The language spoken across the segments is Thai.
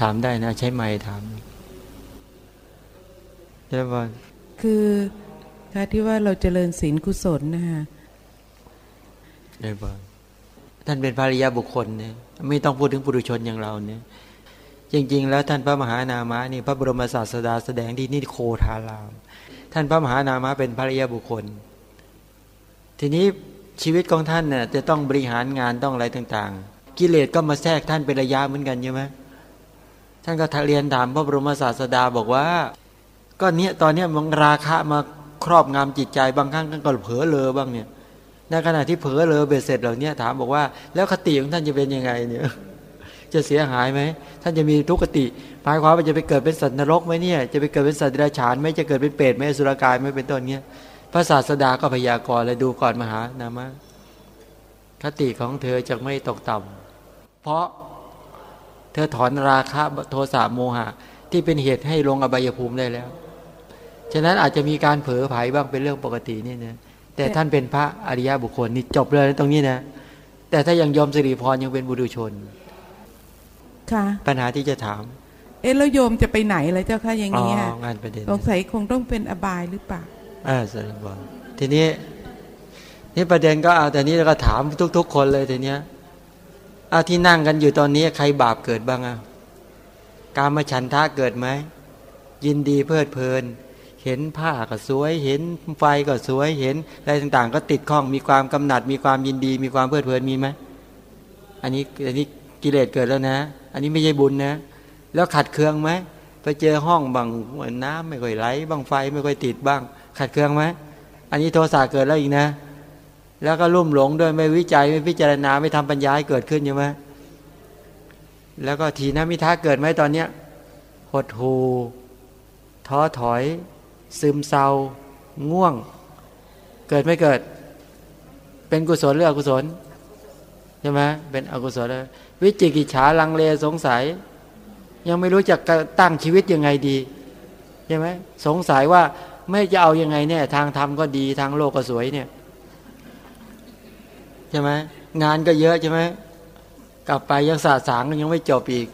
ถามได้นะ ใช้ไม้ถามใช่ไหมคือการที่ว่าเราเจริญศีลกุศลนะคะได้บ้างท่านเป็นภริยาบุคคลเนี่ยไม่ต้องพูดถึงปุถุชนอย่างเราเนี่ย จริง ๆ แล้วท่านพระมหานามะนี่พระบรมศาสดาแสดงที่นิโคทาราม ท่านพระมหานามะเป็นภริยาบุคคล ทีนี้ชีวิตของท่านเนี่ยจะต้องบริหารงานต้องอะไรต่าง ๆ กิเลสก็มาแทรกท่านเป็นระยะเหมือนกันใช่ไหม ท่านก็ทเรียนถามพระบรมศาสดาบอกว่า ก็เนี้ยตอนเนี้ยมันราคะมาครอบงำจิตใจบางครั้งก็เผลอเลอบ้างเนี่ยในขณะที่เผลอเลอเบ็ดเสร็จเหล่านี้ถามบอกว่า แล้วคติของท่านจะเป็นยังไงเนี่ยจะเสียหายไหมท่านจะมีทุกขติหมายความว่าจะไปเกิดเป็นสัตว์นรกไหมเนี่ยจะไปเกิดเป็นสัตว์เดรัจฉานไหมจะเกิดเป็นเปรตไหมสุรกายไหมเป็นต้นเนี้ยพระศาสดาก็พยากรณ์เลยดูก่อนมหานามะคติของเธอจะไม่ตกต่ำเพราะ เธอถอนราคะโทสะโมหะ ที่เป็นเหตุให้ลงอบายภูมิได้แล้ว ฉะนั้นอาจจะมีการเผลอไผ่บ้างเป็นเรื่องปกตินี่นะแต่ท่านเป็นพระอริยบุคคลนี่จบเลยตรงนี้นะ แต่ถ้ายังยอมสิริพรยังเป็นบุรุชนค่ะปัญหาที่จะถาม เอ๊ะแล้วโยมจะไปไหนเลยเจ้าค่ะอย่างนี้อ๋องานประเด็นสงสัยคงต้องเป็นอบายหรือเปล่าอ่าสิริพรทีนี้นี่ประเด็นก็เอาแต่นี้เราก็ถามทุก ๆ คนเลยทีเนี้ย เอาที่นั่งกันอยู่ตอนนี้ใครบาปเกิดบ้างอะการมาฉันทะเกิดไหมยินดีเพลิดเพลิน เห็นผ้าก็สวย เห็นไฟก็สวยเห็นอะไรต่างๆ ก็ติดข้องมีความกำหนัด มีความยินดี มีความเพลิดเพลินมีไหมอันนี้อันนี้กิเลสเกิดแล้วนะ อันนี้ไม่ใช่บุญนะ แล้วขัดเคืองไหมไปเจอห้องบางน้ำไม่ค่อยไหลบางไฟไม่ค่อยติดบ้าง ขัดเคืองไหมอันนี้โทสะเกิดแล้วอีกนะ แล้วก็ลุ่มหลงด้วยไม่วิจัยไม่พิจารณาไม่ทำปัญญาให้เกิดขึ้นใช่ไหมแล้วก็ทีนะมิท้าเกิดไหมตอนเนี้ยหดหูท้อถอย ซึมเศร้า ง่วง เกิดไม่เกิด เป็นกุศลหรืออกุศลใช่ไหมเป็นอกุศลวิจิกิจฉาลังเลสงสัย ยังไม่รู้จักตั้งชีวิตยังไงดีใช่ไหมสงสัยว่าไม่จะเอายังไงเนี่ย ทางธรรมก็ดีทางโลกก็สวยเนี่ย ช่ไหมงานก็เยอะใช่ไหมกลับไปยังสาสตร์สางยังไม่จบอีก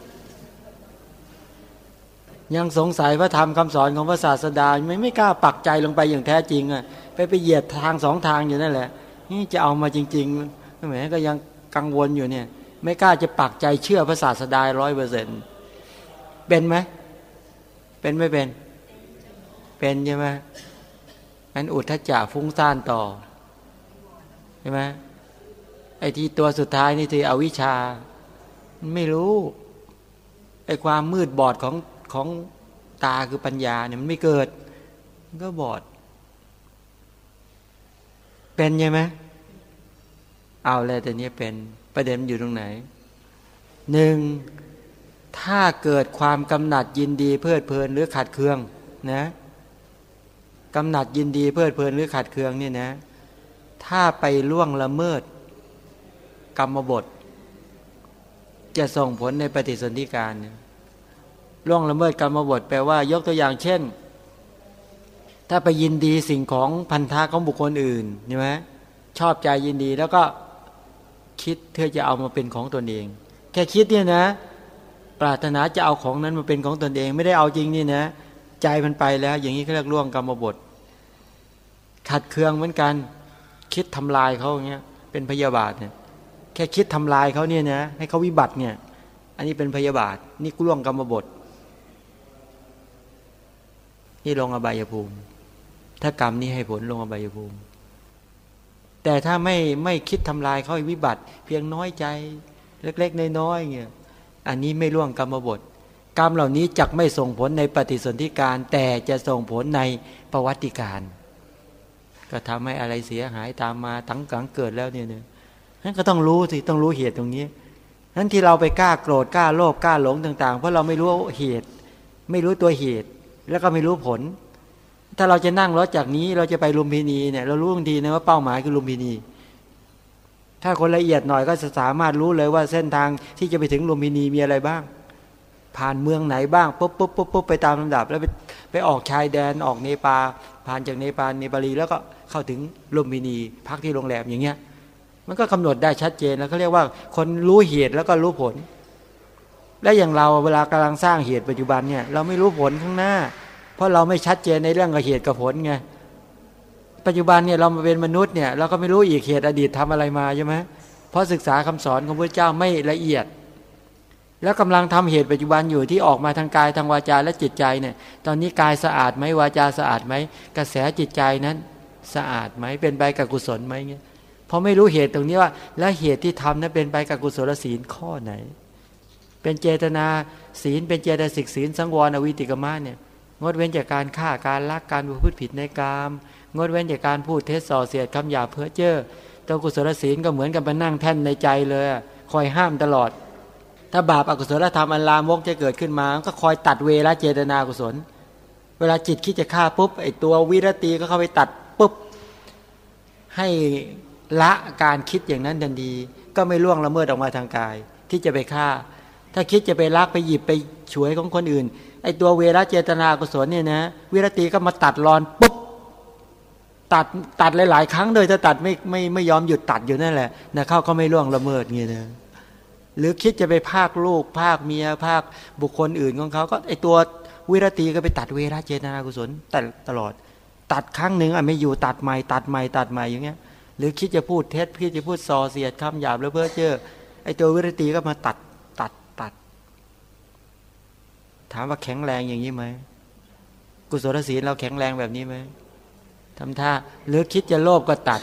ยังสงสัยพระธรรมคำสอนของพระศาสดาไม่ไม่กล้าปักใจลงไปอย่างแท้จริงอะไปไปเหยียดทางสองทางอยู่นั่นแหละนี่จะเอามาจริงๆแหมก็ยังกังวลอยู่เนี่ย ไม่กล้าจะปักใจเชื่อพระศาสดาร้อยเปอร์เซ็นเป็นไหมเป็นไม่เป็น เป็นใช่ไหมอันอุทธจาฟุ้งซ่านต่อใช่ไหม ไอ้ที่ตัวสุดท้ายนี่คืออวิชชา ไม่รู้ไอ้ความมืดบอดของของตาคือปัญญาเนี่ยมันไม่เกิด มันก็บอด เป็นใช่ไหมเอาเลยแต่นี้เป็นประเด็นอยู่ตรงไหนหนึ่งถ้าเกิดความกำหนัดยินดีเพลิดเพลินหรือขัดเคืองนะกำหนัดยินดีเพลิดเพลินหรือขัดเคืองเนี่ยนะ ถ้าไปล่วงละเมิด กรรมบท จะส่งผลในปฏิสนธิการล่วงละเมิดกรรมบทแปลว่ายกตัวอย่างเช่น ถ้าไปยินดีสิ่งของพันธะของบุคคลอื่นใช่ไหมชอบใจยินดีแล้วก็คิดเพื่อจะเอามาเป็นของตนเอง แค่คิดเนี่ยนะ ปรารถนาจะเอาของนั้นมาเป็นของตนเอง ไม่ได้เอาจริงนี่นะ ใจมันไปแล้ว อย่างนี้เขาเรียกล่วงกรรมบท ขัดเคืองเหมือนกัน คิดทำลายเขาอย่างเงี้ยเป็นพยาบาทเนี่ย แค่คิดทำลายเขาเนี่ยนะให้เขาวิบัติเนี่ย อันนี้เป็นพยาบาท นี่กล่วงกรรมบท นี่ลงอบายภูมิ ถ้ากรรมนี้ให้ผลลงอบายภูมิ แต่ถ้าไม่ไม่คิดทำลายเขาวิบัติ เพียงน้อยใจ เล็ก ๆ น้อยๆเงี้ยอันนี้ไม่ล่วงกรรมบท กรรมเหล่านี้จักไม่ส่งผลในปฏิสนธิการ แต่จะส่งผลในประวัติการ ก็ทำให้อะไรเสียหายตามมาทั้งกังเกิดแล้วเนี่ยเนี่ย นั้นก็ต้องรู้สิต้องรู้เหตุตรงนี้นั้นที่เราไปกล้าโกรธกล้าโลภกล้าหลงต่าง ๆ เพราะเราไม่รู้เหตุ ไม่รู้ตัวเหตุ แล้วก็ไม่รู้ผล ถ้าเราจะนั่งรถจากนี้เราจะไปลุมพินีเนี่ยเรารู้ทันทีนะว่าเป้าหมายคือลุมพินี ถ้าคนละเอียดหน่อยก็จะสามารถรู้เลยว่าเส้นทางที่จะไปถึงลุมพินีมีอะไรบ้าง ผ่านเมืองไหนบ้างปุ๊บปุ๊บปุ๊บปุ๊บไปตามลำดับ แล้วไปไปออกชายแดนออกเนปาผ่านจากเนปาลเนปาลีแล้วก็เข้าถึงลุมพินี พักที่โรงแรมอย่างเงี้ย มันก็กำหนดได้ชัดเจนแล้วเขาเรียกว่าคนรู้เหตุแล้วก็รู้ผล และอย่างเราเวลากำลังสร้างเหตุปัจจุบันเนี่ยเราไม่รู้ผลข้างหน้า เพราะเราไม่ชัดเจนในเรื่องกับเหตุกับผลไงปัจจุบันเนี่ยเรามาเป็นมนุษย์เนี่ยเราก็ไม่รู้อีกเหตุอดีตทำอะไรมาใช่ไหมเพราะศึกษาคำสอนของพระเจ้าไม่ละเอียด แล้วกำลังทำเหตุปัจจุบันอยู่ที่ออกมาทางกายทางวาจาและจิตใจเนี่ยตอนนี้กายสะอาดไหมวาจาสะอาดไหมกระแสจิตใจนั้นสะอาดไหมเป็นไปกับกุศลไหมเงี้ย พอไม่รู้เหตุตรงนี้ว่า แล้วเหตุที่ทำนั้นเป็นไปกับกุศลศีลข้อไหน เป็นเจตนาศีลเป็นเจตสิกศีลสังวรอวิติกมาเนี่ยงดเว้นจากการฆ่าการลักการพูดผิดในกามงดเว้นจากการพูดเท็จส่อเสียดคำหยาเพ้อเจ้อตัวกุศลศีลก็เหมือนกับไปนั่งแท่นในใจเลยคอยห้ามตลอด ถ้าบาปอกุศลธรรมอันลามกจะเกิดขึ้นมา ก็คอยตัดเวลาเจตนากุศล เวลาจิตคิดจะฆ่าปุ๊บไอตัววิรตีก็เข้าไปตัดปุ๊บให้ ละการคิดอย่างนั้นดันดีก็ไม่ล่วงละเมิดออกมาทางกาย ที่จะไปฆ่า ถ้าคิดจะไปลักไปหยิบไปฉวยของคนอื่น ไอตัวเวรเจตนากุศลเนี่ยนะวิรตีก็มาตัดรอนปุ๊บตัดตัดหลาย ๆ ครั้งโดยถ้าตัดไม่ไม่ไม่ยอมหยุดตัดอยู่นั่นแหละนะเข้าก็ไม่ล่วงละเมิดเงี้ยนะหรือคิดจะไปภาคลูกภาคเมียภาคบุคคลอื่นของเขาก็ไอตัววิรตีก็ไปตัดเวรเจตนากุศลแต่ตลอด ตัดครั้งหนึ่งอะไม่อยู่ตัดใหม่ตัดใหม่ตัดใหม่อย่างเงี้ย หรือคิดจะพูดเท็จคิดจะพูดส่อเสียดคำหยาบแล้วเพื่อเจอไอตัววิรตีก็มาตัดตัดตัด ถามว่าแข็งแรงอย่างนี้ไหมกุศลศีลเราแข็งแรงแบบนี้ไหมทำท่าหรือคิดจะโลภก็ตัด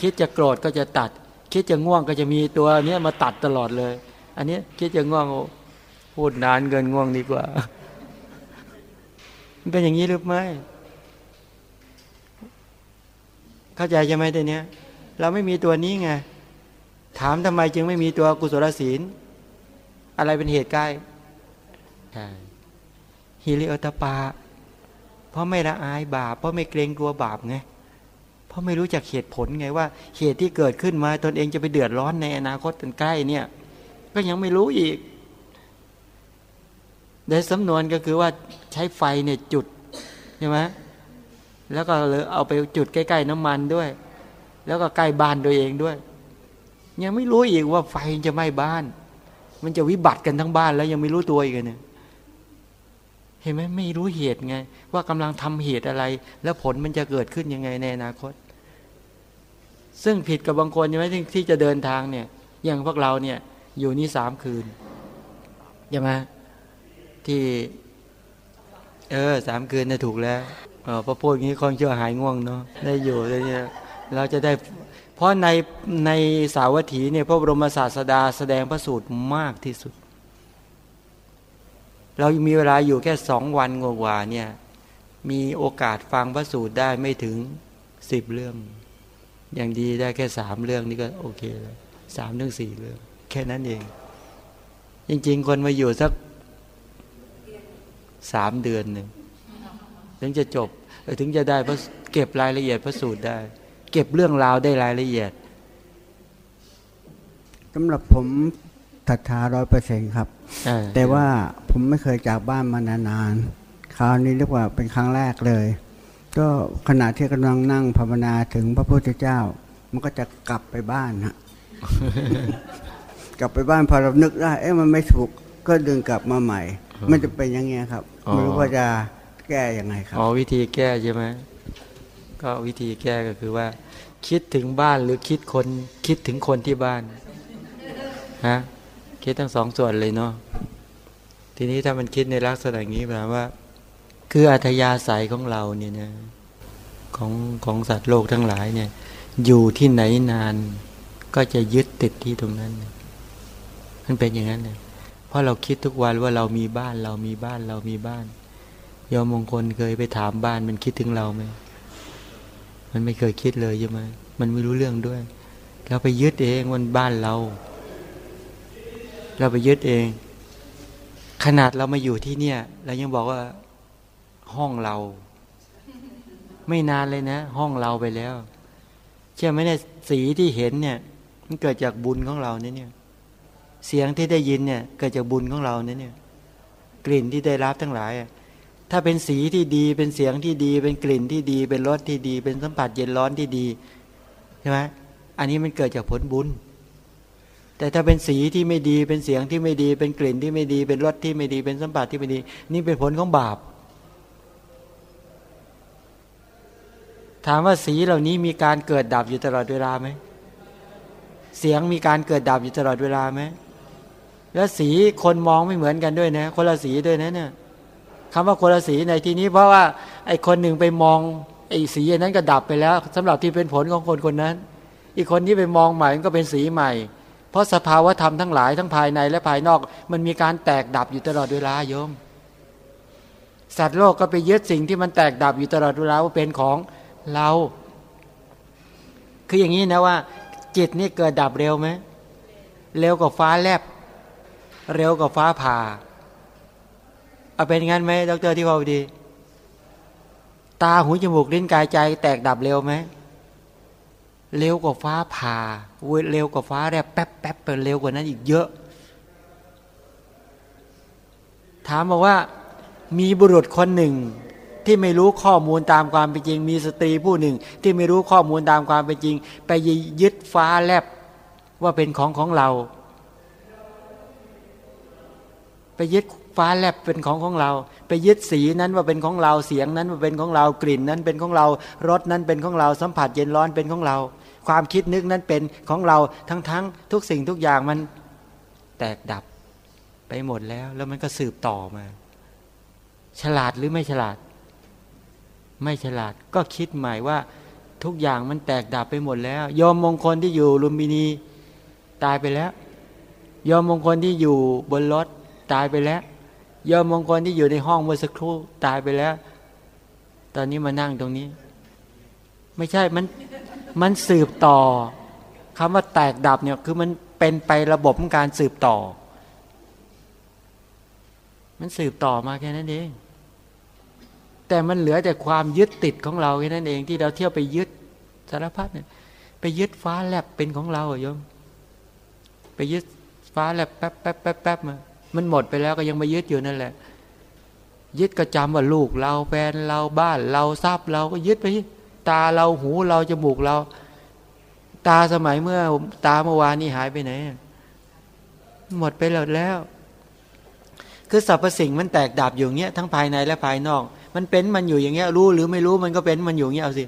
คิดจะโกรธก็จะตัด คิดจะง่วงก็จะมีตัวเนี้ยมาตัดตลอดเลย อันนี้คิดจะง่วงพูดนานเกินง่วงดีกว่ามันเป็นอย่างนี้หรือไม่ เข้าใจใช่ไหมตัวเนี้ย เราไม่มีตัวนี้ไง ถามทำไมจึงไม่มีตัวกุศลศีล อะไรเป็นเหตุใกล้ฮิริโอตปา เพราะไม่ละอายบาป เพราะไม่เกรงกลัวบาปไง เพราะไม่รู้จักเหตุผลไงว่า เหตุที่เกิดขึ้นมาตนเองจะไปเดือดร้อนในอนาคตใกล้เนี่ย ก็ยังไม่รู้อีกในสำนวนก็คือว่าใช้ไฟเนี่ยจุดใช่ไหม แล้วก็เลยเอาไปจุดใกล้ๆน้ำมันด้วย แล้วก็ใกล้บ้านตัวเองด้วย ยังไม่รู้อีกว่าไฟจะไหม้บ้าน มันจะวิบัติกันทั้งบ้านแล้วยังไม่รู้ตัวอีกเนี่ยเห็นไหมไม่รู้เหตุไง ว่ากำลังทำเหตุอะไร แล้วผลมันจะเกิดขึ้นยังไงในอนาคต ซึ่งผิดกับบางคนใช่ไหมที่จะเดินทางเนี่ย อย่างพวกเราเนี่ย อยู่นี่สามคืนใช่ไหมที่ เออสามคืนเนี่ยถูกแล้ว ออพอพูดอย่างนี้คงเชื่อหายง่วงเนาะได้อยู่เลยเนี่ยเราจะได้ เพราะในในสาวัตถีเนี่ยพระบรมศาสดาแสดงพระสูตรมากที่สุด เรามีเวลาอยู่แค่สองวันกว่าเนี่ยมีโอกาสฟังพระสูตรได้ไม่ถึงสิบเรื่อง อย่างดีได้แค่สามเรื่องนี่ก็โอเคแล้วสามเรื่องสี่เรื่อง แค่นั้นเอง จริง ๆ คนมาอยู่สักสามเดือนหนึ่ง ถึงจะจบถึงจะได้พระเก็บรายละเอียดพระสูตรได้ เก็บเรื่องราวได้รายละเอียดสำหรับผมศรัทธาร้อยเปอร์เซ็นครับ แต่ว่าผมไม่เคยจากบ้านมานานๆคราวนี้เรียกว่าเป็นครั้งแรกเลย ก็ขณะที่กำลังนั่งภาวนาถึงพระพุทธเจ้า มันก็จะกลับไปบ้านฮะกลับไปบ้านพอเรานึกได้ เอ๊ะมันไม่ถูกก็ดึงกลับมาใหม่ มันจะเป็นยังไงครับไม่รู้ว่าจะ แก้ยังไงครับอ๋อวิธีแก้ใช่ไหมก็วิธีแก้ก็คือว่า คิดถึงบ้านหรือคิดคนคิดถึงคนที่บ้านฮะคิดทั้งสองส่วนเลยเนาะทีนี้ถ้ามันคิดในลักษณะอย่างนี้แปลว่า คืออัธยาศัยของเราเนี่ยนะของของสัตว์โลกทั้งหลายเนี่ย อยู่ที่ไหนนาน ก็จะยึดติดที่ตรงนั้นมันเป็นอย่างนั้นเลยเพราะเราคิดทุกวันว่าเรามีบ้านเรามีบ้านเรามีบ้าน ยอมมงคลเคยไปถามบ้านมันคิดถึงเราไหมมันไม่เคยคิดเลยใช่ไหมมันไม่รู้เรื่องด้วย เราไปยึดเองวันบ้านเรา เราไปยึดเอง ขนาดเรามาอยู่ที่เนี่ยเรายังบอกว่าห้องเรา ไม่นานเลยนะ ห้องเราไปแล้ว เชื่อไหมเนี่ยสีที่เห็นเนี่ย มันเกิดจากบุญของเราเนี่ยเสียงที่ได้ยินเนี่ย เกิดจากบุญของเราเนี่ยกลิ่นที่ได้รับทั้งหลาย ถ้าเป็นสีที่ดีเป็นเสียงที่ดี เป็นกลิ่นที่ดี เป็นรสที่ดี เป็นสัมผัสเย็นร้อนที่ดีใช่ไหมอันนี้มันเกิดจากผลบุญ แต่ถ้าเป็นสีที่ไม่ดีเป็นเสียงที่ไม่ดี เป็นกลิ่นที่ไม่ดี เป็นรสที่ไม่ดี เป็นสัมผัสที่ไม่ดี นี่เป็นผลของบาป ถามว่าสีเหล่านี้มีการเกิดดับอยู่ตลอดเวลาไหมเสียงมีการเกิดดับอยู่ตลอดเวลาไหมแล้วสีคนมองไม่เหมือนกันด้วยนะ คนละสีด้วยนะเนี่ย คำว่าคนละสีในที่นี้เพราะว่าไอ้คนหนึ่งไปมองไอ้สีนั้นก็ดับไปแล้วสำหรับที่เป็นผลของคนคนนั้น อีกคนที่ไปมองใหม่ก็เป็นสีใหม่ เพราะสภาวะธรรมทั้งหลายทั้งภายในและภายนอก มันมีการแตกดับอยู่ตลอดเวลาโยม สัตว์โลกก็ไปยึดสิ่งที่มันแตกดับอยู่ตลอดเวลาว่าเป็นของเรา คืออย่างนี้นะว่า จิตนี่เกิดดับเร็วไหมเร็วกว่าฟ้าแลบ เร็วกว่าฟ้าผ่า เอาเป็นงั้นไหมดรที่พอดี ตาหูจมูกลิ้นกายใจ แตกดับเร็วไหมเร็วกว่าฟ้าผ่าเร็วกว่าฟ้าแลบแป๊บแป๊บไปเร็วกว่านั้นอีกเยอะ ถามบอกว่า มีบุรุษคนหนึ่ง ที่ไม่รู้ข้อมูลตามความเป็นจริง มีสตรีผู้หนึ่ง ที่ไม่รู้ข้อมูลตามความเป็นจริง ไปยึดฟ้าแลบว่าเป็นของของเรา ไปยึด ฟ้าแลบเป็นของของเรา ไปยึดสีนั้นว่าเป็นของเราเสียงนั้นว่าเป็นของเรากลิ่นนั้นเป็นของเรารสนั้นเป็นของเราสัมผัสเย็นร้อนเป็นของเรา ความคิดนึกนั้นเป็นของเราทั้งๆททุกสิ่งทุกอย่างมันแตกดับไปหมดแล้ว แล้วมันก็สืบต่อมา ฉลาดหรือไม่ฉลาด ไม่ฉลาดก็คิดใหม่ว่าทุกอย่างมันแตกดับไปหมดแล้ว ยอมมงคลที่อยู่ลุมพินีตายไปแล้ว ยอมมงคลที่อยู่บนรถตายไปแล้ว ยอมมงคลที่อยู่ในห้องเมื่อสักครู่ตายไปแล้ว ตอนนี้มานั่งตรงนี้ ไม่ใช่มันมันสืบต่อคำว่าแตกดับเนี่ยคือมันเป็นไประบบของการสืบต่อ มันสืบต่อมาแค่นั้นเองแต่มันเหลือแต่ความยึดติดของเราแค่นั้นเองที่เราเที่ยวไปยึดสารพัดเนี่ยไปยึดฟ้าแลบเป็นของเราโยม ไปยึดฟ้าแลบแป๊บแป๊บแป๊บแป๊บมา มันหมดไปแล้วก็ยังมายึดอยู่นั่นแหละ ยึดก็จำว่าลูกเราแฟนเราบ้านเราทรัพย์เราก็ยึดไป ตาเราหูเราจมูกเรา ตาสมัยเมื่อ ตาเมื่อวานนี้หายไปไหน หมดไปแล้ว คือสรรพสิ่งมันแตกดับอยู่เงี้ยทั้งภายในและภายนอก มันเป็นมันอยู่อย่างเงี้ย รู้หรือไม่รู้มันก็เป็นมันอยู่เงี้ยเอาสิ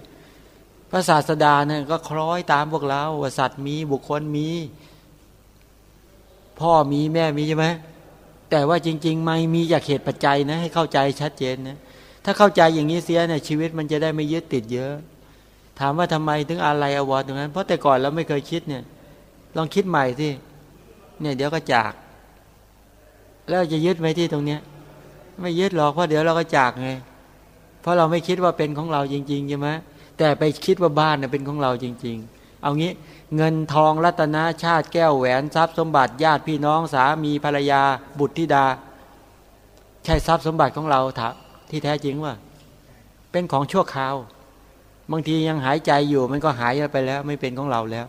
พระศาสดาเนี่ยก็คล้อยตามพวกเราว่าสัตว์มีบุคคลมี พ่อมีแม่มีใช่ไหม แต่ว่าจริง ๆ ไม่มีจากเหตุปัจจัยนะ ให้เข้าใจชัดเจนนะถ้าเข้าใจอย่างนี้เสียเนี่ยชีวิตมันจะได้ไม่ยึดติดเยอะ ถามว่าทำไมถึงอะไรอวอร์ตรงนั้น เพราะแต่ก่อนเราไม่เคยคิดเนี่ย ลองคิดใหม่ที่เนี่ย เดี๋ยวก็จาก แล้วจะยึดไหมที่ตรงเนี้ย ไม่ยึดหรอกเพราะเดี๋ยวเราก็จากไงเพราะเราไม่คิดว่าเป็นของเราจริงๆใช่ไหมแต่ไปคิดว่าบ้านเน่ยเป็นของเราจริง ๆ เอางี้เงินทองรัตนาชาติแก้วแหวนทรัพย์สมบัติญาติพี่น้องสามีภรรยา บุตรธิดา ใช่ทรัพย์สมบัติของเราถที่แท้จริงว่า เป็นของชั่วคราว บางทียังหายใจอยู่มันก็หายไปแล้ว ไม่เป็นของเราแล้ว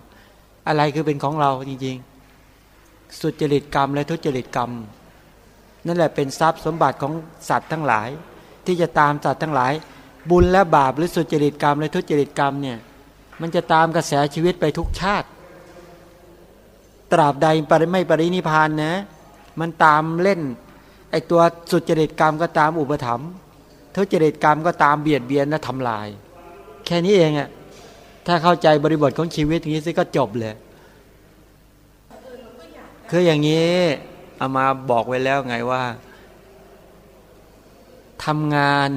อะไรคือเป็นของเราจริง ๆ สุจริตกรรมและทุจริตกรรม นั่นแหละเป็นทรัพย์สมบัติของสัตว์ทั้งหลาย ที่จะตามสัตว์ทั้งหลาย บุญและบาปหรือสุจริตกรรมและทุจริตกรรมเนี่ย มันจะตามกระแสชีวิตไปทุกชาติ ตราบใดปริไม่ปรินิพานนะ มันตามเล่น ไอตัวสุจริตกรรมก็ตามอุปถัมภ์ทุจริตกรรมก็ตามเบียดเบียนและทำลาย แค่นี้เองอะถ้าเข้าใจบริบทของชีวิตอย่างนี้ซิก็จบเลย คืออย่างนี้เอามาบอกไว้แล้วไงว่าทำงาน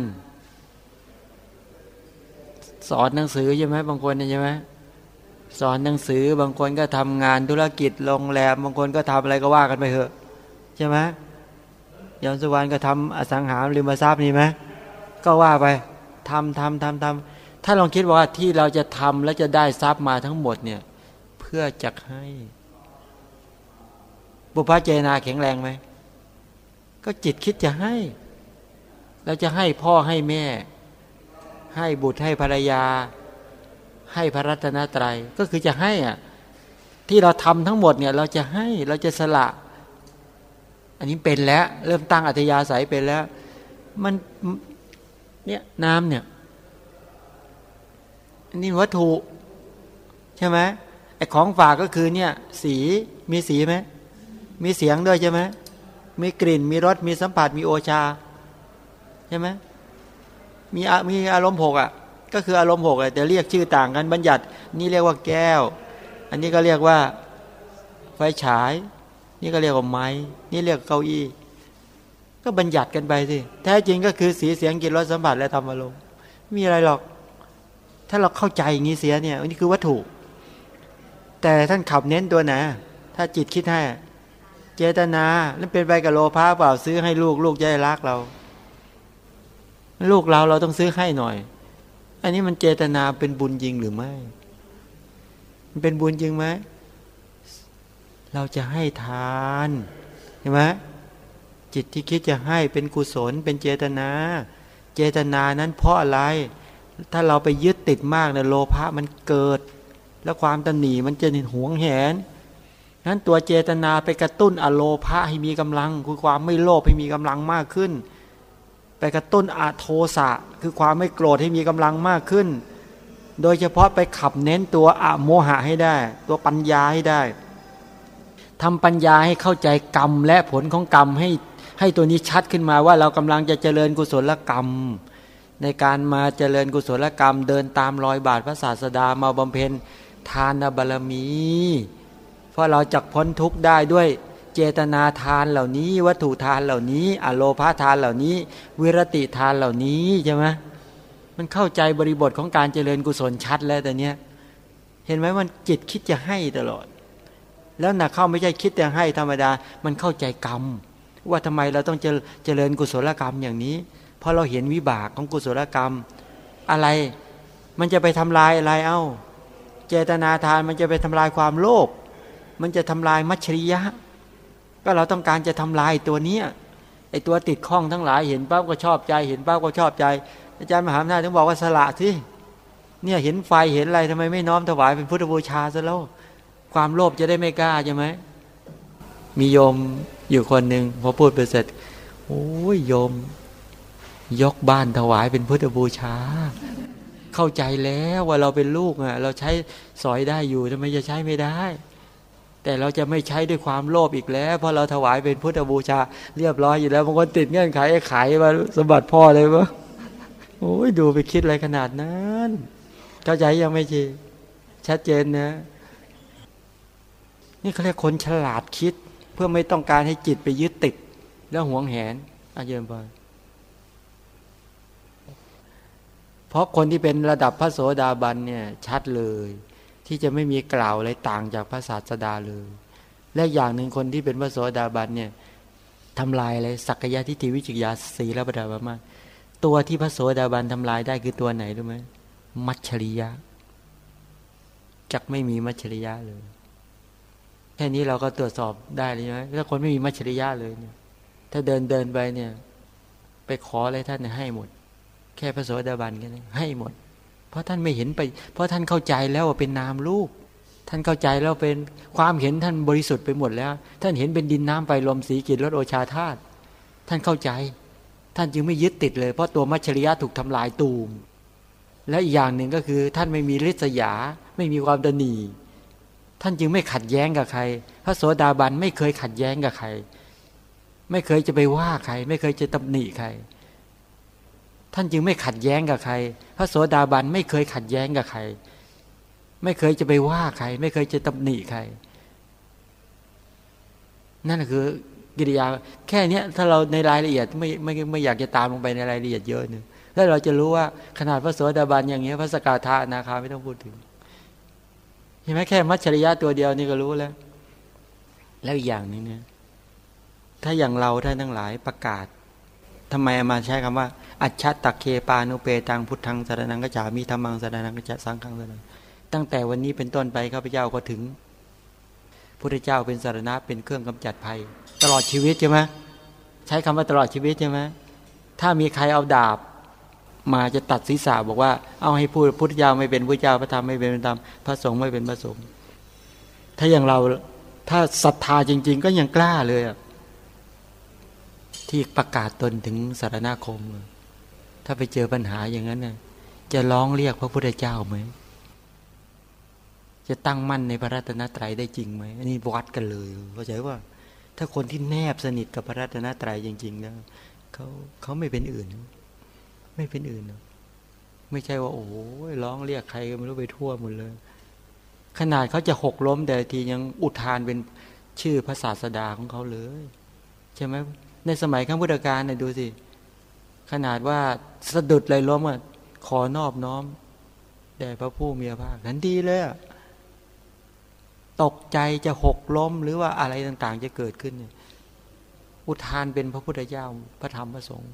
สอนหนังสือใช่ไหมบางคนใช่ไหมสอนหนังสือบางคนก็ทำงานธุรกิจโรงแรมบางคนก็ทำอะไรก็ว่ากันไปเถอะใช่ไหมยมสุวรรณก็ทำอสังหาริมทรัพย์นี่ไหมก็ว่าไปทำทำทำทำถ้าลองคิดว่าที่เราจะทำแล้วจะได้ทรัพย์มาทั้งหมดเนี่ย เพื่อจะให้ บุพเจนาแข็งแรงไหมก็จิตคิดจะให้เราจะให้พ่อให้แม่ ให้บุตรให้ภรรยา ให้พระรัตนตรัย ก็คือจะให้อะที่เราทำทั้งหมดเนี่ย เราจะให้เราจะสละ อันนี้เป็นแล้ว เริ่มตั้งอัธยาศัยเป็นแล้ว มันเนี่ยน้ำเนี่ยอันนี้วัตถุใช่ไหมไออ้ของฝากก็คือเนี่ย สีมีสีไหมมีเสียงด้วยใช่ไหมมีกลิ่น มีรสมีสัมผัสมีโอชาใช่ไหม มีมีอารมณ์หกอะก็คืออารมณ์หกแต่เรียกชื่อต่างกันบัญญัติ นี่เรียกว่าแก้ว อันนี้ก็เรียกว่าไฟฉาย นี่ก็เรียกว่าไม้ นี่เรียกเก้าอี้ ก็บัญญัติกันไปสิแท้จริงก็คือสีเสียงกลิ่นรสสัมผัสและธรรมอารมณ์มีอะไรหรอก ถ้าเราเข้าใจอย่างนี้เสียเนี่ยอันนี้คือวัตถุ แต่ท่านขับเน้นตัวไหนถ้าจิตคิดให้ เจตนาแล้วเป็นไปกับโลภะเปล่าซื้อให้ลูกลูกจะได้รักเรา ลูกเราเราต้องซื้อให้หน่อย อันนี้มันเจตนาเป็นบุญจริงหรือไม่ มันเป็นบุญจริงไหม เราจะให้ทานเห็นไหมจิตที่คิดจะให้เป็นกุศลเป็นเจตนา เจตนานั้นเพราะอะไร ถ้าเราไปยึดติดมากเนี่ยโลภะมันเกิด แล้วความตนหนีมันจะหวงแหนนั้นตัวเจตนาไปกระตุ้นอโลภะให้มีกำลัง คือความไม่โลภให้มีกำลังมากขึ้น ไปกระตุ้นอาโทสะคือความไม่โกรธให้มีกำลังมากขึ้น โดยเฉพาะไปขับเน้นตัวอะโมหะให้ได้ ตัวปัญญาให้ได้ทำปัญญาให้เข้าใจกรรมและผลของกรรมให้ให้ตัวนี้ชัดขึ้นมาว่าเรากำลังจะเจริญกุศลกรรม ในการมาเจริญกุศลกรรม เดินตามรอยบาทพระศาสดามาบำเพ็ญทานบารมี เพราะเราจักพ้นทุกข์ได้ด้วย เจตนาทานเหล่านี้ วัตถุทานเหล่านี้ อโลพาทานเหล่านี้ วิรติทานเหล่านี้ใช่ไหมมันเข้าใจบริบทของการเจริญกุศลชัดแล้วแต่เนี้ยเห็นไหมมันจิตคิดจะให้ตลอด แล้วหนักเข้าไม่ใช่คิดแต่ให้ธรรมดา มันเข้าใจกรรม ว่าทำไมเราต้องเจริญกุศลกรรมอย่างนี้เพราะเราเห็นวิบากของกุศลกรรม อะไรมันจะไปทำลายอะไรเอา้า เจตนาทานมันจะไปทำลายความโลภมันจะทำลายมัชริยะ ก็เราต้องการจะทำลายตัวเนี้ยไอตัวติดข้องทั้งหลายเห็นป้าก็ชอบใจ เห็นป้าก็ชอบใจ อาจารย์มหาอำนาจถึงบอกว่าสละสิเนี่ยเห็นไฟเห็นอะไรทำไมไม่น้อมถวายเป็นพุทธบูชาซะแล้วความโลภจะได้ไม่กล้าใช่ไหมมีโยมอยู่คนหนึ่งพอพูดไปเสร็จโอ้ยโยม ยกบ้านถวายเป็นพุทธบูชา เข้าใจแล้วว่าเราเป็นลูกอะ เราใช้สอยได้อยู่ทำไมจะใช้ไม่ได้ แต่เราจะไม่ใช้ด้วยความโลภอีกแล้ว เพราะเราถวายเป็นพุทธบูชา เรียบร้อยอยู่แล้วบางคนติดเงื่อนไขไอ้ไขมาสมบัติพ่อเลยวะโอ้ยดูไปคิดอะไรขนาดนั้น เข้าใจยังไม่ชีชัดเจนนะ นี่เขาเรียกคนฉลาดคิด เพื่อไม่ต้องการให้จิตไปยึดติด แล้วหวงแหนอาเยินไปเพราะคนที่เป็นระดับพระโสดาบันเนี่ย ชัดเลย ที่จะไม่มีกล่าวอะไรต่างจากพระศาสดาเลย และอย่างหนึ่งคนที่เป็นพระโสดาบันเนี่ยทำลายอะไรสักยะทิฏฐิวิจิยาสีและประดาบมาตัวที่พระโสดาบันทำลายได้คือตัวไหนรู้ไหมมัชชริยะจักไม่มีมัชชริยะเลย แค่นี้เราก็ตรวจสอบได้เลยไหมถ้าคนไม่มีมัชชริยะเลยเนี่ยถ้าเดินเดินไปเนี่ย ไปขออะไรท่านให้หมด แค่พระโสดาบันแค่นี้ให้หมด เพราะท่านไม่เห็นไป เพราะท่านเข้าใจแล้วว่าเป็นนามรูป ท่านเข้าใจแล้วเป็นความเห็นท่านบริสุทธิ์ไปหมดแล้ว ท่านเห็นเป็นดินน้ำไฟลมสีกิจรสโอชาธาตุท่านเข้าใจ ท่านจึงไม่ยึดติดเลย เพราะตัวมัชชริยะถูกทำลายตูม และอีกอย่างหนึ่งก็คือ ท่านไม่มีฤทธิ์สยา ไม่มีความตนีท่านจึงไม่ขัดแย้งกับใคร พระโสดาบันไม่เคยขัดแย้งกับใคร ไม่เคยจะไปว่าใคร ไม่เคยจะตำหนิใคร ท่านจึงไม่ขัดแย้งกับใคร พระโสดาบันไม่เคยขัดแย้งกับใคร ไม่เคยจะไปว่าใคร ไม่เคยจะตำหนิใคร นั่นคือกิริยา แค่นี้ถ้าเราในรายละเอียดไม่ไม่ไม่อยากจะตามลงไปในรายละเอียดเยอะนึงแล้วเราจะรู้ว่าขนาดพระโสดาบันอย่างเงี้ยพระสกาธานาคาไม่ต้องพูดถึงเห็นไหมแค่มัจฉริยะตัวเดียวนี่ก็รู้แล้ว แล้วอีกอย่างนึงเนี่ยถ้าอย่างเราท่านทั้งหลายประกาศ ทำไมมาใช้คำว่า อัจฉตักเคปานุเปตังพุทธังสารนังกจามีธรรมังสารนังกจาสังฆังสารนังตั้งแต่วันนี้เป็นต้นไปข้าพเจ้าก็ถึงพุทธเจ้าเป็นสารณะเป็นเครื่องกำจัดภัย ตลอดชีวิตใช่ไหมใช้คำว่าตลอดชีวิตใช่ไหมถ้ามีใครเอาดาบ มาจะตัดศีรษะบอกว่า เอาให้พูดพุทธเจ้าไม่เป็นพุทธเจ้าพระธรรมไม่เป็นพระธรรมพระสงฆ์ไม่เป็นพระสงฆ์ถ้าอย่างเราถ้าศรัทธาจริง ๆ ก็ยังกล้าเลย ที่ประกาศตนถึงสารณคม ถ้าไปเจอปัญหาอย่างนั้นน่ะจะร้องเรียกพระพุทธเจ้าไหม จะตั้งมั่นในพระรัตนตรัยได้จริงไหมอันนี้วัดกันเลยเข้าใจว่า ถ้าคนที่แนบสนิทกับพระรัตนตรัยจริงๆนะเขาเขาไม่เป็นอื่น ไม่เป็นอื่น ไม่ใช่ว่า โอ้ยร้องเรียกใครก็ไม่รู้ไปทั่วหมดเลย ขนาดเขาจะหกล้มแต่ทียังอุทานเป็นชื่อพระศาสดาของเขาเลย ใช่ไหม ในสมัยข้างพุทธกาลเนี่ยดูสิ ขนาดว่าสะดุดเลยล้มอะขอนอบน้อมแด่พระผู้มีพระภาคทันทีเลยตกใจจะหกล้มหรือว่าอะไรต่างๆ จะเกิดขึ้น อุทานเป็นพระพุทธเจ้าพระธรรมพระสงฆ์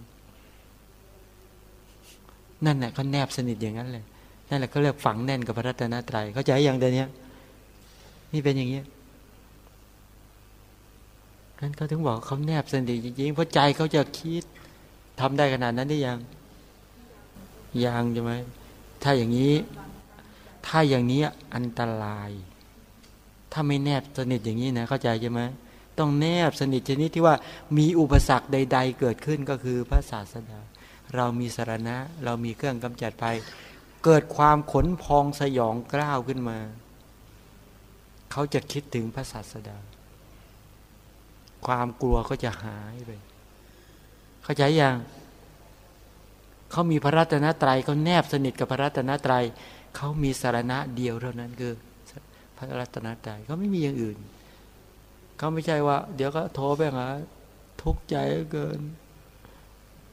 นั่นแหละเขาแนบสนิทอย่างนั้นเลยนั่นแหละเขาเรียกฝังแน่นกับพระรัตนตรัยเขาใจอย่างเดียวนี้นี่เป็นอย่างนี้ นั้นเขาถึงบอกเขาแนบสนิทจริงๆเพราะใจเขาจะคิดทำได้ขนาดนั้นได้ยัง ยังใช่ไหมถ้าอย่างนี้ ถ้าอย่างนี้อันตราย ถ้าไม่แนบสนิทอย่างนี้นะเข้าใจใช่ไหมต้องแนบสนิทชนิดที่ว่ามีอุปสรรคใด ๆ เกิดขึ้นก็คือพระศาสดา เรามีสารณะ เรามีเครื่องกำจัดภัย เกิดความขนพองสยองกล้าวขึ้นมา เขาจะคิดถึงพระศาสดา ความกลัวก็จะหายไป เข้าใจยังเขามีพระรัตนตรัยเขาแนบสนิทกับพระรัตนตรัยเขามีสารณะเดียวเท่านั้นคือพระรัตนตรัยเขาไม่มีอย่างอื่นเขาไม่ใช่ว่า เดี๋ยวก็โทรไปหาทุกข์ใจเกิน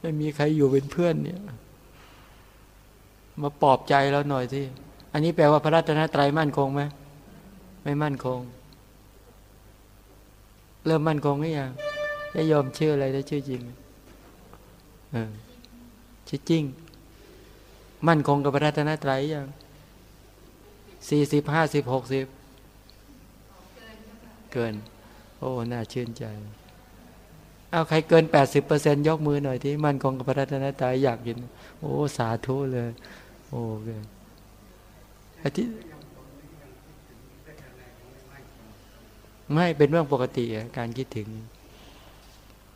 ไม่มีใครอยู่เป็นเพื่อนเนี่ย มาปลอบใจเราหน่อยสิอันนี้แปลว่าพระรัตนตรัยมั่นคงไหมไม่มั่นคง เริ่มมั่นคงหรือยังจะยอมเชื่ออะไรได้ชื่อจริงเออชื่อจริง มั่นคงกับพระรัตนตรัยยังสี่สิบห้าสิบหกสิบเกิน โอ้ น่าชื่นใจ เอาใครเกินแปดสิบเปอร์เซ็นยกมือหน่อยที่มั่นคงกับพระรัตนตรัยอยากกินโอ้ สาธุเลย โอ้เกินอาทิ ไม่เป็นเรื่องปกติการคิดถึง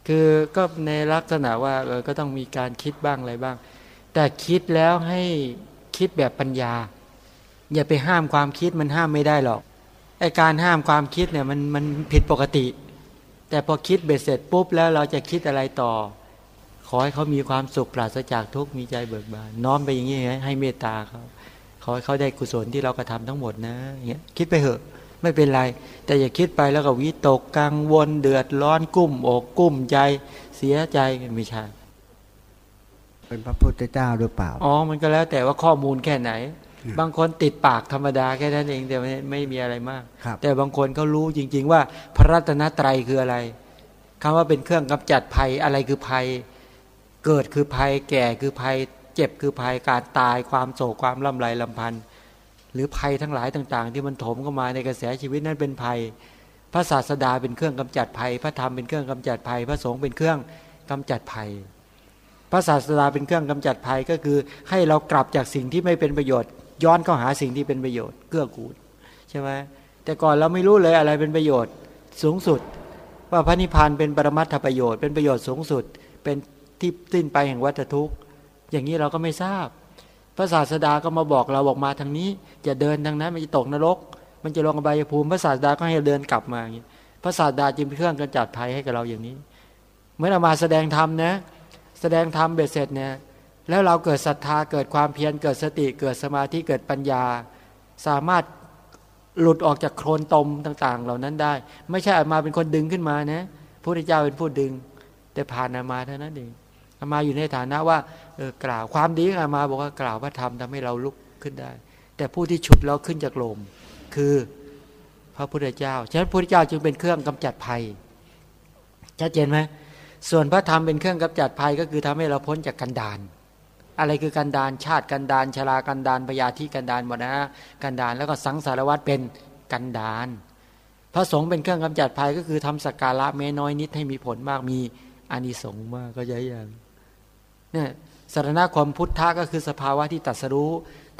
คือก็ในลักษณะว่าเออก็ต้องมีการคิดบ้างอะไรบ้าง แต่คิดแล้วให้คิดแบบปัญญา อย่าไปห้ามความคิดมันห้ามไม่ได้หรอกไอการห้ามความคิดเนี่ยมันมันผิดปกติ แต่พอคิดเบ็ดเสร็จปุ๊บแล้วเราจะคิดอะไรต่อ ขอให้เขามีความสุขปราศจากทุกข์มีใจเบิกบานน้อมไปอย่างนี้ให้เมตตาเขาขอให้เขาได้กุศลที่เรากระทาทั้งหมดนะเงี้ยคิดไปเถอะ ไม่เป็นไร แต่อย่าคิดไปแล้วก็วิตกกังวลเดือดร้อนกุ้มอกกุ้มใจเสียใจไม่ใช่เป็นพระพุทธเจ้าหรือเปล่าอ๋อมันก็แล้วแต่ว่าข้อมูลแค่ไหน บางคนติดปากธรรมดาแค่นั้นเองแต่ไม่ไม่มีอะไรมาก แต่บางคนเขารู้จริง ๆ ว่าพระรัตนตรัยคืออะไรคำว่าเป็นเครื่องกำจัดภัยอะไรคือภัย เกิดคือภัยแก่คือภัย เจ็บคือภัยการตายความโศกความล่ำไรลำพันธ์ หรือภัยทั้งหลายต่าง ๆ ที่มันถมเข้ามาในกระแสชีวิตนั้นเป็นภัย พระศาสดาเป็นเครื่องกำจัดภัย พระธรรมเป็นเครื่องกำจัดภัย พระสงฆ์เป็นเครื่องกำจัดภัย พระศาสดาเป็นเครื่องกำจัดภัยก็คือ ให้เรากลับจากสิ่งที่ไม่เป็นประโยชน์ ย้อนเข้าหาสิ่งที่เป็นประโยชน์เกื้อกูลใช่ไหมแต่ก่อนเราไม่รู้เลยอะไรเป็นประโยชน์สูงสุด ว่าพระนิพพานเป็นปรมัตถประโยชน์เป็นประโยชน์สูงสุด เป็นที่สิ้นไปแห่งวัฏทุกข์ อย่างนี้เราก็ไม่ทราบ พระศาสดาก็มาบอกเราบอกมาทางนี้อย่าเดินทางนั้นมันจะตกนรก มันจะลงอบายภูมิ พระศาสดาก็ให้เดินกลับมาอย่างนี้พระศาสดาจึงเป็นเครื่องกำจัดภัยให้กับเราอย่างนี้ เมื่อเรามาแสดงธรรมนะ แสดงธรรมเบ็ดเสร็จเนี่ยแล้วเราเกิดศรัทธาเกิดความเพียรเกิดสติเกิดสมาธิเกิดปัญญา สามารถหลุดออกจากโคลนตมต่าง ๆ เหล่านั้นได้ ไม่ใช่อามาเป็นคนดึงขึ้นมานะพระพุทธเจ้าเป็นผู้ดึง แต่ผ่านอามาเท่านั้นเอง อามาอยู่ในฐานะว่าเออกล่าวความดีอามาบอกว่ากล่าวพระธรรมทำให้เราลุกขึ้นได้ แต่ผู้ที่ฉุดเราขึ้นจากลมคือพระพุทธเจ้า ฉะนั้นพระพุทธเจ้าจึงเป็นเครื่องกำจัดภัยชัดเจนไหมส่วนพระธรรมเป็นเครื่องกำจัดภัยก็คือทำให้เราพ้นจากกันดานอะไรคือกันดานชาติกันดานชรากันดานพยาธิกันดานหมดนะกันดานแล้วก็สังสารวัตรเป็นกันดาน พระสงฆ์เป็นเครื่องกำจัดภัยก็คือทำสักการะเมน้อยนิดให้มีผลมากมีอานิสงส์มากก็ใหญ่ยัง เนี่ยสารณความพุทธะก็คือสภาวะที่ตัดสรู้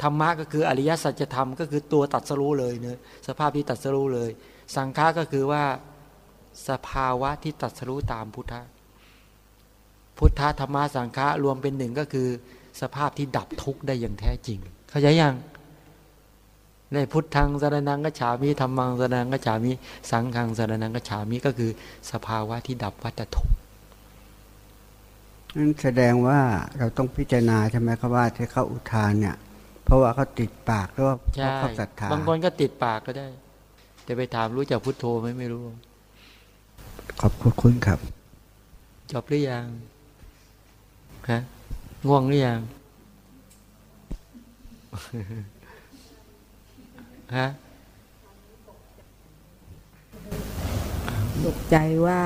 ธรรมะก็คืออริยสัจธรรมก็คือตัวตัดสรู้เลยเนะสภาพที่ตัดสรู้เลย สังฆะก็คือว่าสภาวะที่ตัดสรู้ตามพุทธะพุทธธรรมะสังฆะรวมเป็นหนึ่งก็คือ สภาพที่ดับทุกข์ได้อย่างแท้จริง เข้าใจยังในพุทธังสารนังกัจฉามิธรรมังสารนังกัจฉามิ สังฆังสารนังกัจฉามิก็คือ สภาวะที่ดับวัฏทุกข์ นั่นแสดงว่าเราต้องพิจารณาใช่ไหมครับว่าที่เขาอุทานเนี่ย เพราะว่าเขาติดปากหรือว่าเพราะเขาศรัทธาบางคนก็ติดปากก็ได้ แต่ไปถามรู้จักพุทโธไหมไม่รู้ ขอบคุณครับ จบหรือยังฮะง่วงหรือยังฮะตกใจว่า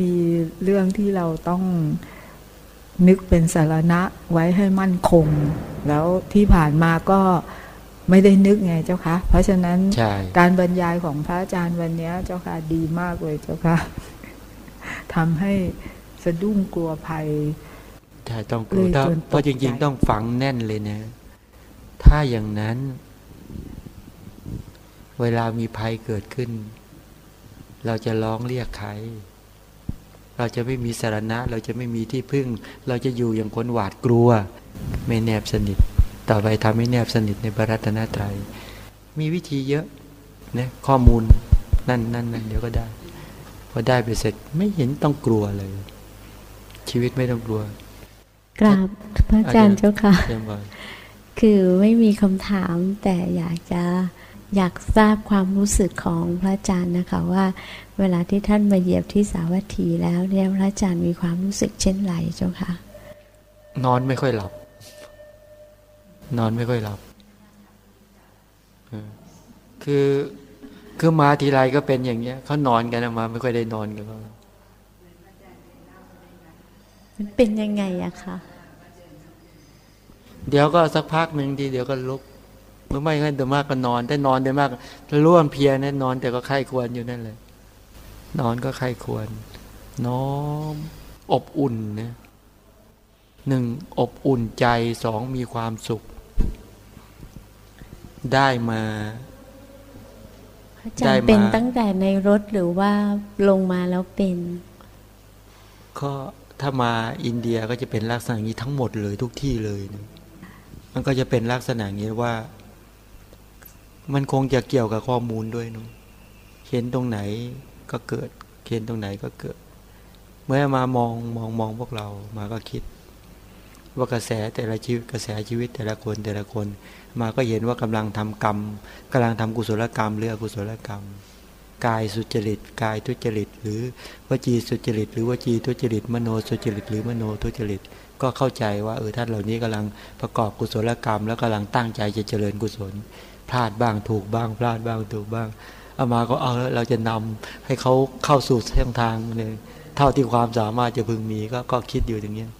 มีเรื่องที่เราต้องนึกเป็นสารณะไว้ให้มั่นคง แล้วที่ผ่านมาก็ไม่ได้นึกไงเจ้าคะ เพราะฉะนั้นการบรรยายของพระอาจารย์วันนี้เจ้าค่ะดีมากเลยเจ้าค่ะทำให้สะดุ้งกลัวภัยใช่ต้องกลัวเพราะจริง ๆ ต้องฝังแน่นเลยนะ ถ้าอย่างนั้น เวลามีภัยเกิดขึ้น เราจะร้องเรียกใคร เราจะไม่มีสารณะ เราจะไม่มีที่พึ่ง เราจะอยู่อย่างคนหวาดกลัว ไม่แนบสนิท ต่อไปทำให้แนบสนิทในบรัตนตรัย มีวิธีเยอะนะข้อมูลนั่นนั่นนั่นเดี๋ยวก็ได้ พอได้ไปเสร็จไม่เห็นต้องกลัวเลย ชีวิตไม่ต้องกลัว กราบพระอาจารย์เจ้าค่ะ คือไม่มีคำถามแต่อยากจะ อยากทราบความรู้สึกของพระอาจารย์นะคะว่า เวลาที่ท่านมาเหยียบที่สาวัตถีแล้วเนี่ยพระอาจารย์มีความรู้สึกเช่นไรเจ้าค่ะนอนไม่ค่อยหลับ นอนไม่ค่อยหลับ คือคือมาทีไรก็เป็นอย่างเงี้ยเขานอนกันมา ไม่ค่อยได้นอนกันมันเป็นยังไงอะคะเดี๋ยวก็สักพักหนึ่งทีเดี๋ยวก็ลุก เมื่อไม่งั้นเดี๋ยวมากก็นอนแต่นอนเดี๋ยวมากร่วมเพียนะนอน แต่ก็ไข้ควรอยู่นั่นเลยนอนก็ไข้ควร น้อม อบอุ่นนะหนึ่งอบอุ่นใจสองมีความสุข ได้มาอาจารย์เป็นตั้งแต่ในรถหรือว่าลงมาแล้วเป็น ก็ถ้ามาอินเดียก็จะเป็นลักษณะนี้ทั้งหมดเลยทุกที่เลยนะมันก็จะเป็นลักษณะนี้ว่า มันคงจะเกี่ยวกับข้อมูลด้วยเนาะเห็นตรงไหนก็เกิด เห็นตรงไหนก็เกิด เมื่อมามองมองมองพวกเรามาก็คิด ว่ากระแสแต่ละชีวิตกระแสชีวิตแต่ละคนแต่ละคน มาก็เห็นว่ากำลังทำกรรมกำลังทำกุศลกรรมหรืออกุศลกรรม กายสุจริต กายทุจริต หรือวจีสุจริต หรือวจีทุจริต มโนสุจริต หรือมโนทุจริต ก็เข้าใจว่าเออท่านเหล่านี้กำลังประกอบกุศลกรรม แล้วกำลังตั้งใจจะเจริญกุศล พลาดบ้างถูกบ้าง พลาดบ้างถูกบ้างเอามาก็เอาเราจะนำให้เขาเข้าสู่เส้นทางเลยเท่าที่ความสามารถจะพึงมีก็ก็คิดอยู่อย่างเงี้ย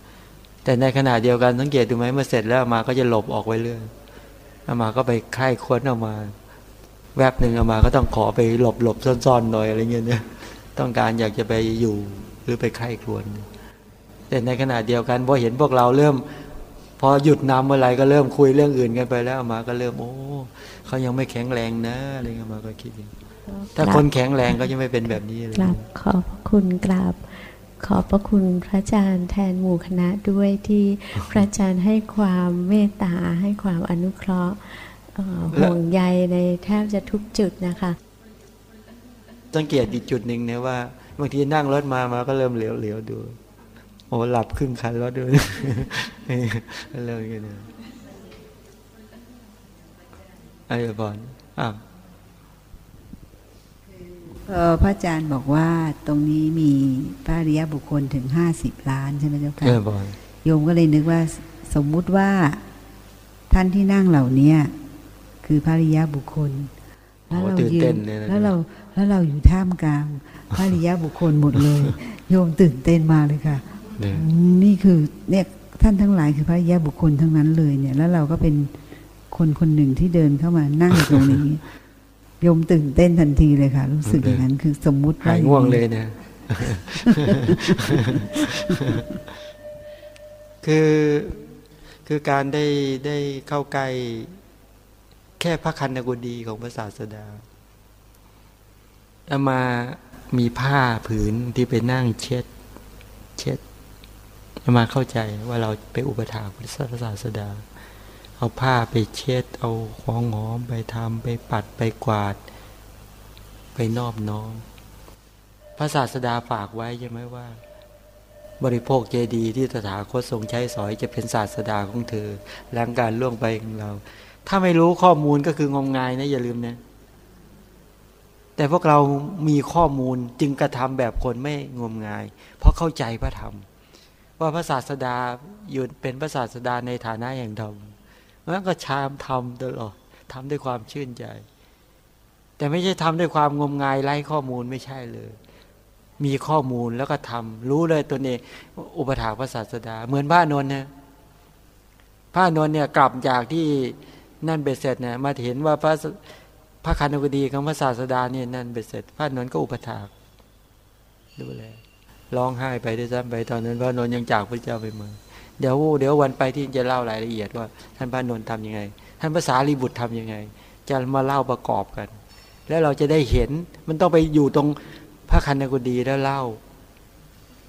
แต่ในขณะเดียวกันสังเกตดูไหมเมื่อเสร็จแล้วอามาก็จะหลบออกไปเรื่อยอามาก็ไปไข้ค้นออกมา แวบหนึ่งอามาก็ต้องขอไปหลบหลบซ่อนๆหน่อยอะไรเงี้ยเนี่ยต้องการอยากจะไปอยู่หรือไปไข้ควรแต่ในขณะเดียวกันพอเห็นพวกเราเริ่ม พอหยุดนำเมื่อไรก็เริ่มคุยเรื่องอื่นกันไปแล้วมาก็เริ่มโอ้เขายังไม่แข็งแรงนะอะไรเงี้ยมาก็คิดถ้าคนแข็งแรงก็จะไม่เป็นแบบนี้เลยกราบขอบพระคุณกราบขอบพระคุณพระอาจารย์แทนหมู่คณะด้วยที่พระอาจารย์ให้ความเมตตาให้ความอนุเคราะห์ห่วงใยในแทบจะทุกจุดนะคะสังเกตอีกจุดหนึ่งเนี่ยว่าบางทีนั่งรถมามาก็เริ่มเหลียวๆดู โอ้หลับครึ่งคันรถด้วยเริ่มกันเลยไอ้บอลอ้าวพระอาจารย์บอกว่าตรงนี้มีพระริยบุคคลถึงห้าสิบล้านใช่ไหมเจ้าค่ะโยมก็เลยนึกว่าสมมุติว่าท่านที่นั่งเหล่านี้คือพระริยบุคคล แล้วเรายืนแล้วเราแล้วเราอยู่ท่ามกลางพระริยบุคคลหมดเลย โยมตื่นเต้นมาเลยค่ะ นี่คือเนี่ยท่านทั้งหลายคือพระริยบุคคลทั้งนั้นเลยเนี่ย แล้วเราก็เป็นคนคนหนึ่งที่เดินเข้ามานั่งอยู่ตรงนี้โยมตื่นเต้นทันทีเลยค่ะ รู้สึกอย่างนั้นคือสมมุติหายง่วงเลยเนี่ยคือคือการได้ได้เข้าใกล้แค่พระคันกุดีของพระศาสดาเอามามีผ้าผืนที่ไปนั่งเช็ด เช็ดเอา มาเข้าใจว่าเราไปอุปถาพระศาสดา เอาผ้าไปเช็ด เอาของหอมไปทำไปปัดไปกวาด ไปนอบน้อมพระศาสดาฝากไว้ใช่ไหมว่า บริโภคเจดีที่ตถาคตทรงใช้สอยจะเป็นศาสดาของเธอหลังการล่วงไปของเรา ถ้าไม่รู้ข้อมูลก็คืองมงายนะอย่าลืมนะแต่พวกเรามีข้อมูลจึงกระทำแบบคนไม่งมงาย เพราะเข้าใจพระธรรม ว่าพระศาสดาอยู่เป็นพระศาสดาในฐานะอย่งธรรมนั้นก็ชามทำตลอดทำด้วยความชื่นใจ แต่ไม่ใช่ทำด้วยความงมงายไร้ข้อมูลไม่ใช่เลย มีข้อมูลแล้วก็ทำรู้เลยตัวเองอุปถาพระศาสดา เหมือนพระนนท์นะพระนนท์เนี่ยกลับจากที่นั่นเบ็ดเสร็จเนี่ยมาเห็นว่าพระพระคันธกดีของพระศาสดาเนี่ยนั่นเบ็ดเสร็จ พระนนท์ก็อุปถากดูแล ร้องไห้ไปด้วยซ้ำไปตอนนั้นพระนนท์ยังจากพระเจ้าไปเมืองเดี๋ยวเดี๋ยววันไปที่จะเล่ารายละเอียดว่า ท่านพระนนท์ทำยังไง ท่านภาษาลีบุตรทํำยังไง จะมาเล่าประกอบกัน แล้วเราจะได้เห็นมันต้องไปอยู่ตรงพระคันธกุดีแล้วเล่า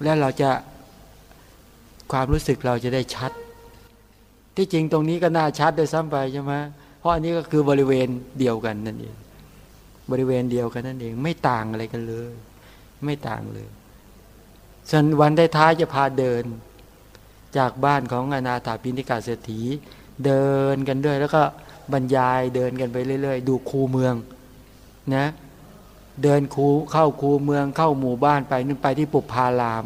แล้วเราจะความรู้สึกเราจะได้ชัด ที่จริงตรงนี้ก็น่าชัดโดยซ้ำไปใช่ไหมเพราะอันนี้ก็คือบริเวณเดียวกันนั่นเองบริเวณเดียวกันนั่นเอง ไม่ต่างอะไรกันเลย ไม่ต่างเลย ส่วนวันได้ท้ายจะพาเดิน จากบ้านของอนาถาปิณิกาเศรษฐี เดินกันด้วย แล้วก็บรรยายเดินกันไปเรื่อย ๆ ดูคูเมืองนะเดินคูเข้าคูเมืองเข้าหมู่บ้านไปนึงไปที่ปุพาราม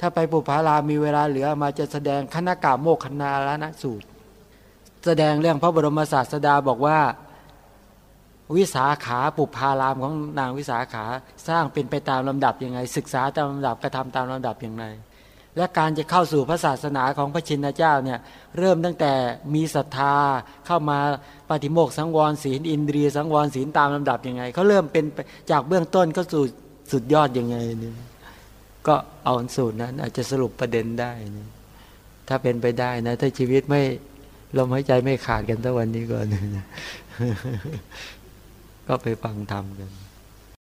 ถ้าไปปุพารามมีเวลาเหลือมาจะแสดงคณะกาโมกคณาละนะสูตร แสดงเรื่องพระบรมศาสดาบอกว่า วิสาขาปุพารามของนางวิสาขาสร้างเป็นไปตามลำดับยังไง ศึกษาตามลำดับกระทำตามลำดับอย่างไรและการจะเข้าสู่พระศาสนาของพระชินเจ้าเนี่ยเริ่มตั้งแต่มีศรัทธาเข้ามาปฏิโมกสังวรศีลอินทรียสังวรศีลตามลำดับยังไงเขาเริ่มเป็นจากเบื้องต้นเข้าสู่สุดยอดยังไงเนี่ยก็เอาสูตรนั้นอาจจะสรุปประเด็นได้นะถ้าเป็นไปได้นะ ถ้าชีวิตไม่ลมหายใจไม่ขาดกันตั้งวันนี้ก่อน ก็ไปฟังธรรมกัน